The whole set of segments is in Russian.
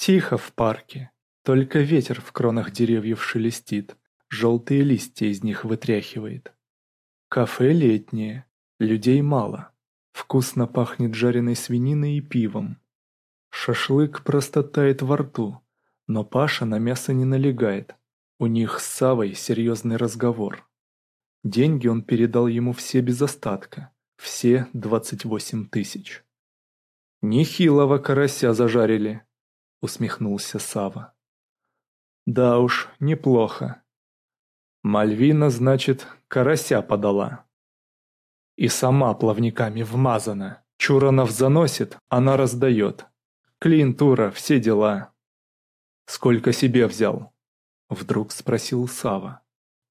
Тихо в парке, только ветер в кронах деревьев шелестит, желтые листья из них вытряхивает. Кафе летнее, людей мало, вкусно пахнет жареной свининой и пивом. Шашлык просто тает во рту, но Паша на мясо не налегает, у них с Савой серьезный разговор. Деньги он передал ему все без остатка, все двадцать восемь тысяч. «Нехилого карася зажарили», — усмехнулся Сава. «Да уж, неплохо. Мальвина, значит, карася подала. И сама плавниками вмазана. Чуранов заносит, она раздает. Клиентура, все дела. Сколько себе взял?» Вдруг спросил Сава.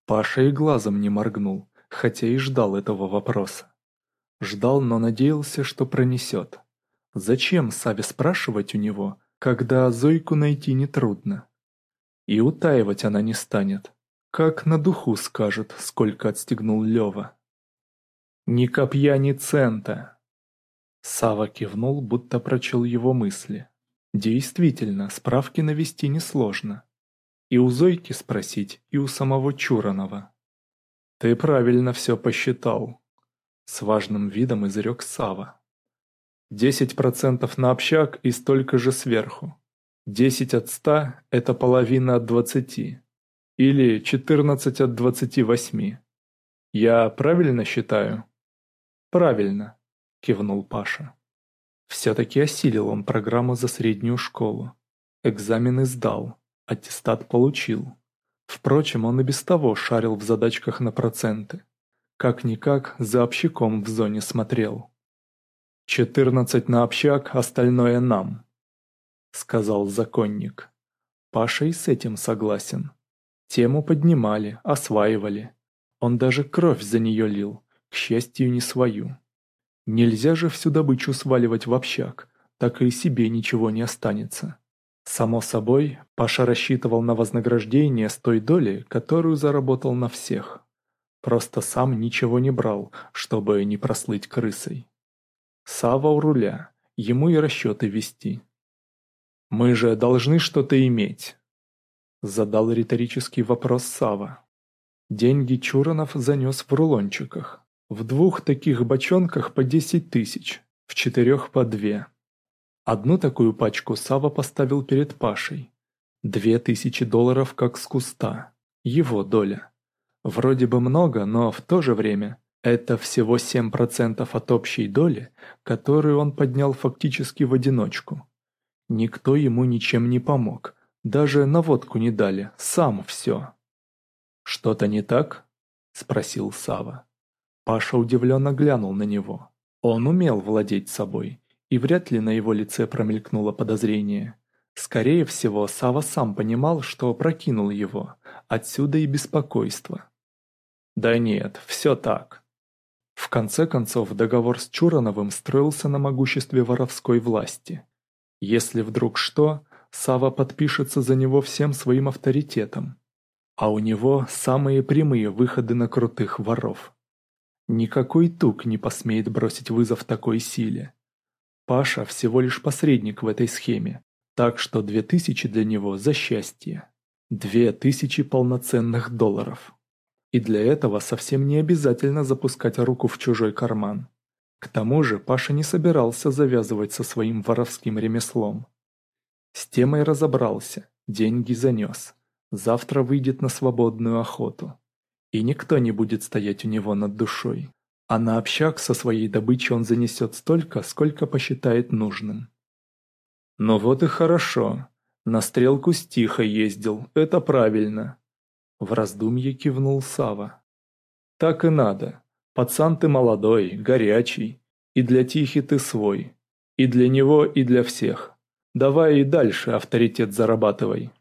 Паша и глазом не моргнул, хотя и ждал этого вопроса. Ждал, но надеялся, что пронесет. Зачем Саве спрашивать у него, когда Зойку найти нетрудно? И утаивать она не станет. Как на духу скажет, сколько отстегнул Лева. «Ни копья, ни цента!» Сава кивнул, будто прочел его мысли. Действительно, справки навести несложно. И у Зойки спросить, и у самого Чуранова. «Ты правильно все посчитал», — с важным видом изрек Сава. «Десять процентов на общак и столько же сверху. Десять от ста — это половина от двадцати. Или четырнадцать от двадцати восьми. Я правильно считаю?» «Правильно», — кивнул Паша. Все-таки осилил он программу за среднюю школу. Экзамены сдал, Аттестат получил. Впрочем, он и без того шарил в задачках на проценты. Как-никак за общаком в зоне смотрел. «Четырнадцать на общак, остальное нам», — сказал законник. Паша и с этим согласен. Тему поднимали, осваивали. Он даже кровь за нее лил, к счастью, не свою. Нельзя же всю добычу сваливать в общак, так и себе ничего не останется. Само собой, Паша рассчитывал на вознаграждение с той доли, которую заработал на всех. Просто сам ничего не брал, чтобы не прослыть крысой. Сава у руля, ему и расчеты вести. «Мы же должны что-то иметь», — задал риторический вопрос Сава. Деньги Чуранов занес в рулончиках. В двух таких бочонках по десять тысяч, в четырех по две. Одну такую пачку Сава поставил перед Пашей. Две тысячи долларов как с куста. Его доля. Вроде бы много, но в то же время это всего 7% от общей доли, которую он поднял фактически в одиночку. Никто ему ничем не помог, даже наводку не дали, сам все. «Что-то не так?» – спросил Сава. Паша удивленно глянул на него. Он умел владеть собой и вряд ли на его лице промелькнуло подозрение. Скорее всего, Сава сам понимал, что прокинул его, отсюда и беспокойство. Да нет, все так. В конце концов, договор с Чурановым строился на могуществе воровской власти. Если вдруг что, Сава подпишется за него всем своим авторитетом. А у него самые прямые выходы на крутых воров. Никакой тук не посмеет бросить вызов такой силе. Паша всего лишь посредник в этой схеме, так что две тысячи для него за счастье. Две тысячи полноценных долларов. И для этого совсем не обязательно запускать руку в чужой карман. К тому же Паша не собирался завязывать со своим воровским ремеслом. С темой разобрался, деньги занес. Завтра выйдет на свободную охоту. И никто не будет стоять у него над душой а на общак со своей добычей он занесет столько, сколько посчитает нужным. «Ну вот и хорошо. На стрелку стиха ездил, это правильно», — в раздумье кивнул Сава. «Так и надо. Пацан ты молодой, горячий, и для Тихи ты свой, и для него, и для всех. Давай и дальше авторитет зарабатывай».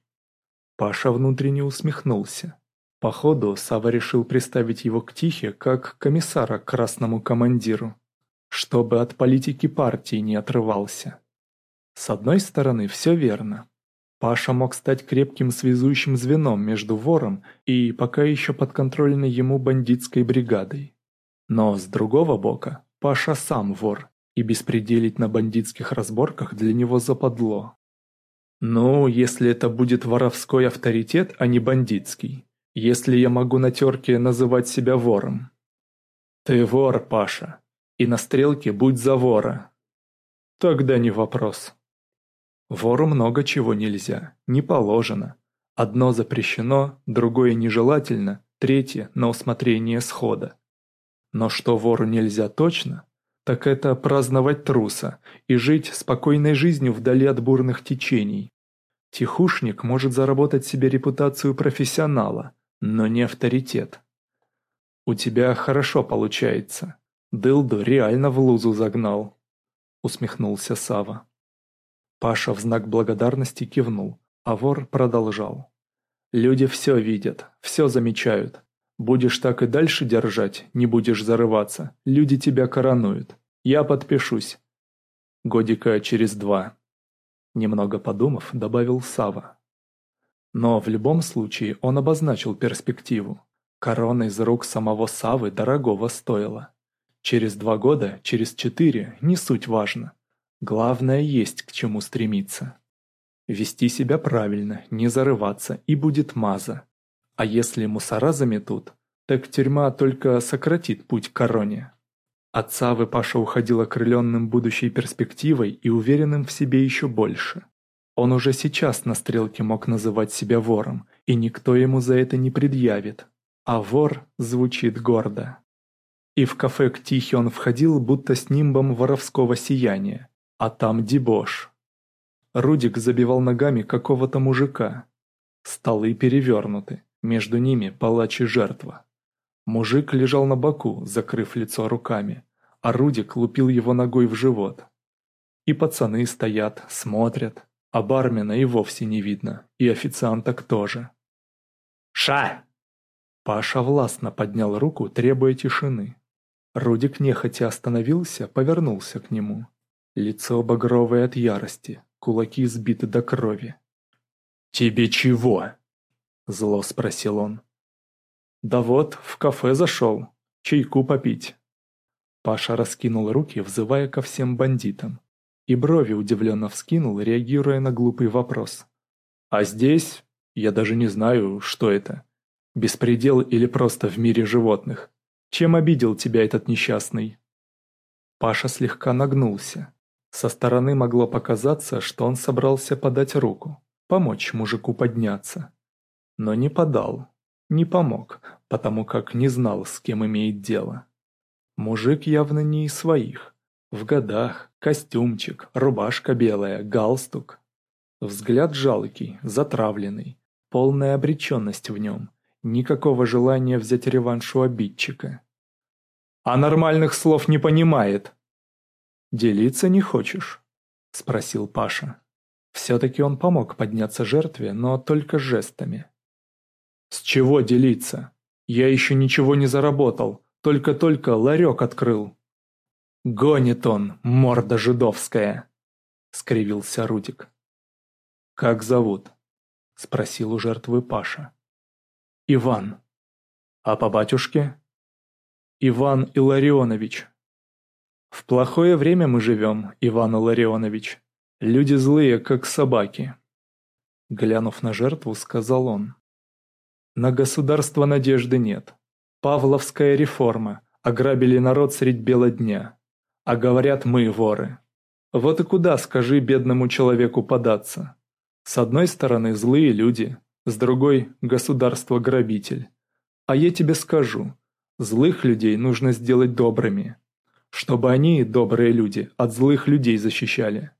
Паша внутренне усмехнулся. Походу, Сава решил приставить его к Тихе как комиссара к красному командиру, чтобы от политики партии не отрывался. С одной стороны, все верно. Паша мог стать крепким связующим звеном между вором и пока еще подконтрольной ему бандитской бригадой. Но с другого бока, Паша сам вор, и беспределить на бандитских разборках для него западло. Ну, если это будет воровской авторитет, а не бандитский. Если я могу на терке называть себя вором. Ты вор, Паша. И на стрелке будь за вора. Тогда не вопрос. Вору много чего нельзя, не положено. Одно запрещено, другое нежелательно, третье на усмотрение схода. Но что вору нельзя точно, так это праздновать труса и жить спокойной жизнью вдали от бурных течений. Тихушник может заработать себе репутацию профессионала, но не авторитет. У тебя хорошо получается. Дылду реально в лузу загнал, усмехнулся Сава. Паша в знак благодарности кивнул, а вор продолжал. Люди все видят, все замечают. Будешь так и дальше держать, не будешь зарываться, люди тебя коронуют. Я подпишусь. Годика через два. Немного подумав, добавил Сава. Но в любом случае он обозначил перспективу. Корона из рук самого Савы дорогого стоила. Через два года, через четыре, не суть важно. Главное есть к чему стремиться. Вести себя правильно, не зарываться, и будет маза. А если мусора заметут, так тюрьма только сократит путь к короне. От Савы уходил окрыленным будущей перспективой и уверенным в себе еще больше. Он уже сейчас на стрелке мог называть себя вором, и никто ему за это не предъявит. А вор звучит гордо. И в кафе к Тихе он входил будто с нимбом воровского сияния, а там дебош. Рудик забивал ногами какого-то мужика. Столы перевернуты, между ними палач и жертва. Мужик лежал на боку, закрыв лицо руками, а Рудик лупил его ногой в живот. И пацаны стоят, смотрят, а бармена и вовсе не видно, и официанток тоже. «Ша!» Паша властно поднял руку, требуя тишины. Рудик нехотя остановился, повернулся к нему. Лицо багровое от ярости, кулаки сбиты до крови. «Тебе чего?» Зло спросил он. «Да вот, в кафе зашел. Чайку попить». Паша раскинул руки, взывая ко всем бандитам. И брови удивленно вскинул, реагируя на глупый вопрос. «А здесь? Я даже не знаю, что это. Беспредел или просто в мире животных? Чем обидел тебя этот несчастный?» Паша слегка нагнулся. Со стороны могло показаться, что он собрался подать руку, помочь мужику подняться но не подал, не помог, потому как не знал, с кем имеет дело. Мужик явно не из своих. В годах, костюмчик, рубашка белая, галстук. Взгляд жалкий, затравленный, полная обреченность в нем, никакого желания взять реванш у обидчика. «А нормальных слов не понимает!» «Делиться не хочешь?» – спросил Паша. Все-таки он помог подняться жертве, но только жестами. С чего делиться? Я еще ничего не заработал, только-только ларек открыл. Гонит он, морда жидовская, скривился Рудик. Как зовут? Спросил у жертвы Паша. Иван. А по батюшке? Иван Илларионович. В плохое время мы живем, Иван Илларионович. Люди злые, как собаки. Глянув на жертву, сказал он. На государство надежды нет. Павловская реформа. Ограбили народ средь бела дня. А говорят мы воры. Вот и куда, скажи, бедному человеку податься? С одной стороны злые люди, с другой – государство-грабитель. А я тебе скажу, злых людей нужно сделать добрыми. Чтобы они, добрые люди, от злых людей защищали.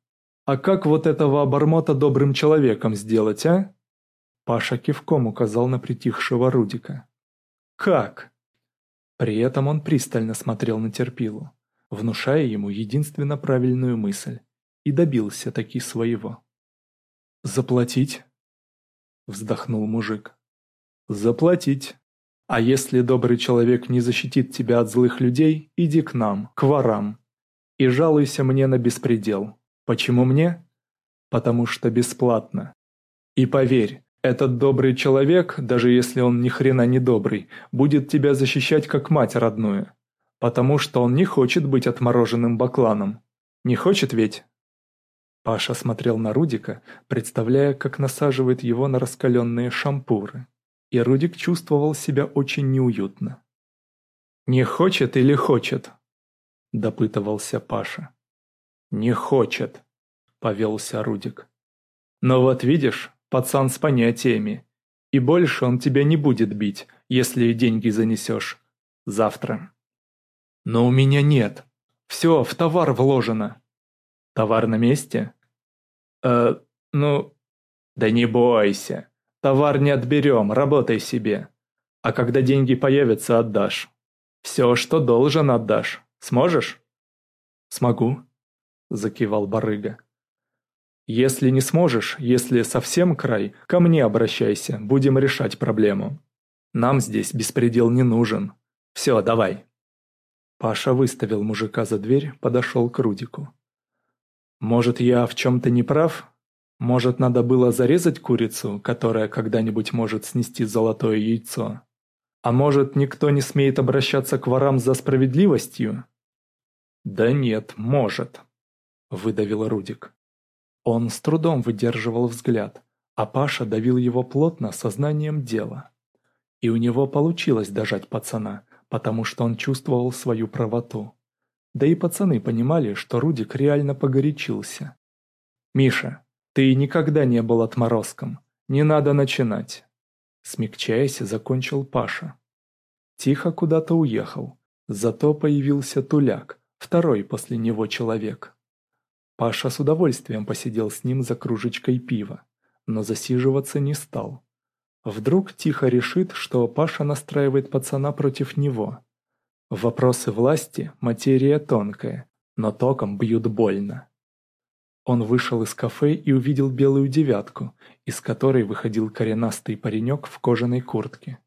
А как вот этого обормота добрым человеком сделать, а? Паша кивком указал на притихшего Рудика. «Как?» При этом он пристально смотрел на Терпилу, внушая ему единственно правильную мысль, и добился таки своего. «Заплатить?» Вздохнул мужик. «Заплатить. А если добрый человек не защитит тебя от злых людей, иди к нам, к ворам. И жалуйся мне на беспредел. Почему мне? Потому что бесплатно. И поверь, этот добрый человек, даже если он ни хрена не добрый, будет тебя защищать как мать родную. Потому что он не хочет быть отмороженным бакланом. Не хочет ведь? Паша смотрел на Рудика, представляя, как насаживает его на раскаленные шампуры. И Рудик чувствовал себя очень неуютно. «Не хочет или хочет?» – допытывался Паша. «Не хочет», – повелся Рудик. «Но вот видишь, пацан с понятиями. И больше он тебя не будет бить, если деньги занесешь. Завтра». «Но у меня нет. Все в товар вложено». «Товар на месте?» «Э, ну...» «Да не бойся. Товар не отберем, работай себе. А когда деньги появятся, отдашь. Все, что должен, отдашь. Сможешь?» «Смогу», — закивал барыга. «Если не сможешь, если совсем край, ко мне обращайся, будем решать проблему. Нам здесь беспредел не нужен. Все, давай». Паша выставил мужика за дверь, подошел к Рудику. «Может, я в чем-то не прав? Может, надо было зарезать курицу, которая когда-нибудь может снести золотое яйцо? А может, никто не смеет обращаться к ворам за справедливостью?» «Да нет, может», — выдавил Рудик. Он с трудом выдерживал взгляд, а Паша давил его плотно сознанием дела. И у него получилось дожать пацана, потому что он чувствовал свою правоту. Да и пацаны понимали, что Рудик реально погорячился. «Миша, ты никогда не был отморозком. Не надо начинать!» Смягчаясь, закончил Паша. Тихо куда-то уехал. Зато появился Туляк, второй после него человек. Паша с удовольствием посидел с ним за кружечкой пива, но засиживаться не стал. Вдруг тихо решит, что Паша настраивает пацана против него. Вопросы власти – материя тонкая, но током бьют больно. Он вышел из кафе и увидел белую девятку, из которой выходил коренастый паренек в кожаной куртке.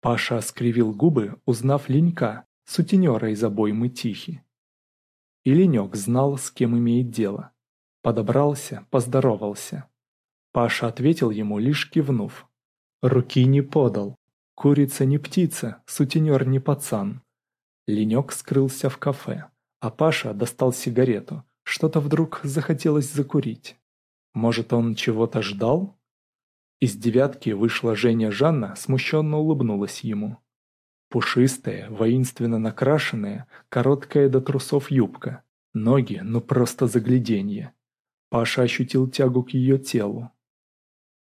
Паша скривил губы, узнав Ленька, сутенера из обоймы Тихи. И Ленек знал, с кем имеет дело. Подобрался, поздоровался. Паша ответил ему, лишь кивнув. Руки не подал. Курица не птица, сутенер не пацан. Ленек скрылся в кафе, а Паша достал сигарету. Что-то вдруг захотелось закурить. Может, он чего-то ждал? Из девятки вышла Женя Жанна, смущенно улыбнулась ему. Пушистая, воинственно накрашенная, короткая до трусов юбка. Ноги, ну просто загляденье. Паша ощутил тягу к ее телу.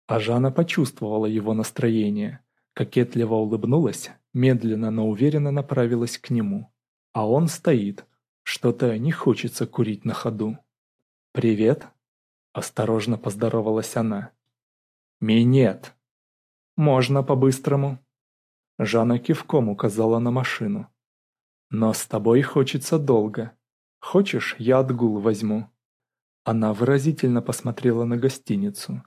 А Жанна почувствовала его настроение. Кокетливо улыбнулась, медленно, но уверенно направилась к нему. А он стоит. Что-то не хочется курить на ходу. «Привет?» – осторожно поздоровалась она. «Минет!» «Можно по-быстрому?» Жанна кивком указала на машину. «Но с тобой хочется долго. Хочешь, я отгул возьму?» Она выразительно посмотрела на гостиницу.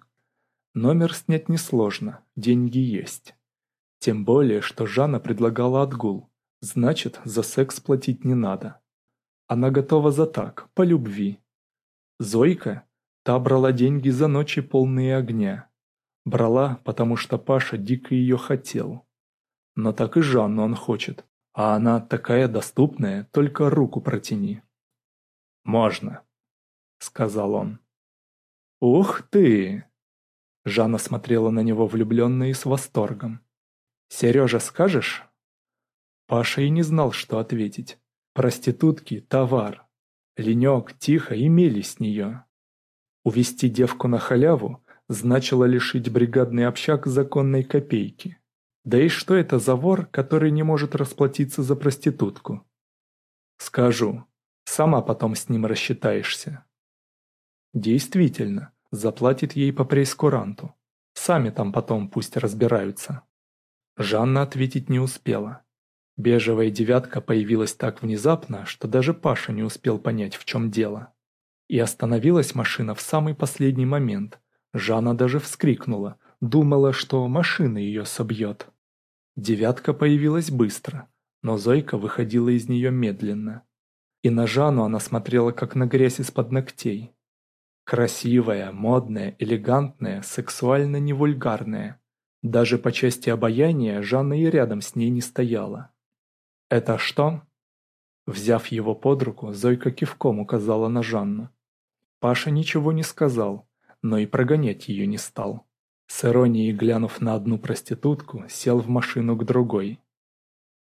Номер снять несложно, деньги есть. Тем более, что Жанна предлагала отгул, значит, за секс платить не надо. Она готова за так, по любви. Зойка, та брала деньги за ночи полные огня. Брала, потому что Паша дико ее хотел. Но так и Жанну он хочет, а она такая доступная, только руку протяни. «Можно», — сказал он. «Ух ты!» Жанна смотрела на него влюбленно и с восторгом. «Сережа, скажешь?» Паша и не знал, что ответить. Проститутки – товар. Ленек, тихо имели с нее. Увести девку на халяву значило лишить бригадный общак законной копейки. Да и что это за вор, который не может расплатиться за проститутку? Скажу, сама потом с ним рассчитаешься. Действительно, заплатит ей по прейскуранту. Сами там потом пусть разбираются. Жанна ответить не успела. Бежевая девятка появилась так внезапно, что даже Паша не успел понять, в чем дело. И остановилась машина в самый последний момент. Жанна даже вскрикнула, думала, что машина ее собьет. Девятка появилась быстро, но Зойка выходила из нее медленно. И на Жанну она смотрела, как на грязь из-под ногтей. Красивая, модная, элегантная, сексуально невульгарная. Даже по части обаяния Жанна и рядом с ней не стояла. «Это что?» Взяв его под руку, Зойка кивком указала на Жанну. Паша ничего не сказал, но и прогонять ее не стал. С иронией глянув на одну проститутку, сел в машину к другой.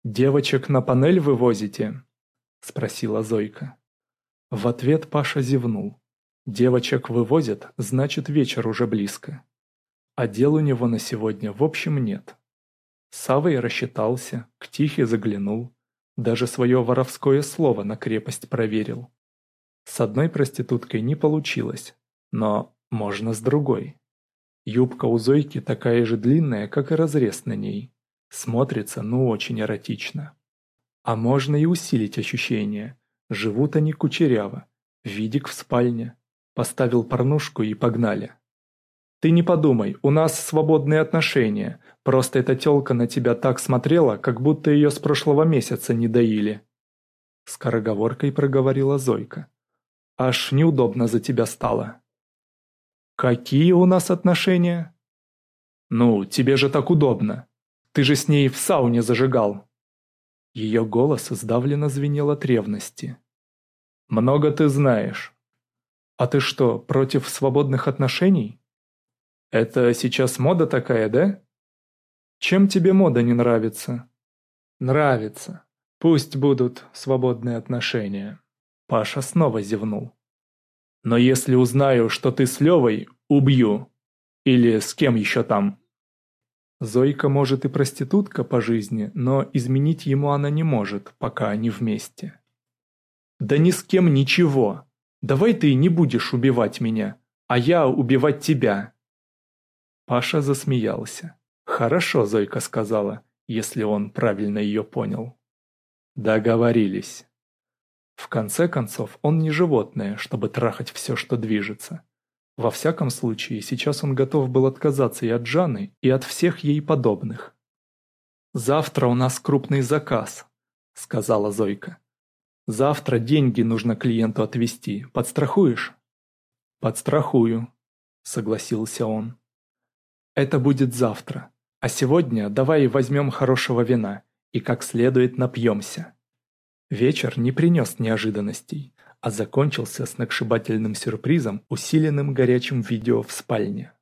«Девочек на панель вывозите?» – спросила Зойка. В ответ Паша зевнул. Девочек вывозят, значит вечер уже близко. А дел у него на сегодня в общем нет. Савой рассчитался, к Тихе заглянул, даже свое воровское слово на крепость проверил. С одной проституткой не получилось, но можно с другой. Юбка у Зойки такая же длинная, как и разрез на ней. Смотрится, ну, очень эротично. А можно и усилить ощущение. Живут они кучеряво. Видик в спальне. Поставил порнушку и погнали. Ты не подумай, у нас свободные отношения. Просто эта тёлка на тебя так смотрела, как будто ее с прошлого месяца не доили. Скороговоркой проговорила Зойка. Аж неудобно за тебя стало. Какие у нас отношения? Ну, тебе же так удобно. Ты же с ней в сауне зажигал. Ее голос сдавленно звенел от ревности. Много ты знаешь. А ты что, против свободных отношений? Это сейчас мода такая, да? Чем тебе мода не нравится? Нравится. Пусть будут свободные отношения. Паша снова зевнул. Но если узнаю, что ты с Левой, убью. Или с кем еще там. Зойка может и проститутка по жизни, но изменить ему она не может, пока они вместе. Да ни с кем ничего. Давай ты не будешь убивать меня, а я убивать тебя. Паша засмеялся. Хорошо, Зойка сказала, если он правильно ее понял. Договорились. В конце концов, он не животное, чтобы трахать все, что движется. Во всяком случае, сейчас он готов был отказаться и от Жанны, и от всех ей подобных. «Завтра у нас крупный заказ», — сказала Зойка. Завтра деньги нужно клиенту отвезти. Подстрахуешь? Подстрахую, согласился он. Это будет завтра. А сегодня давай возьмем хорошего вина и как следует напьемся. Вечер не принес неожиданностей, а закончился сногсшибательным сюрпризом, усиленным горячим видео в спальне.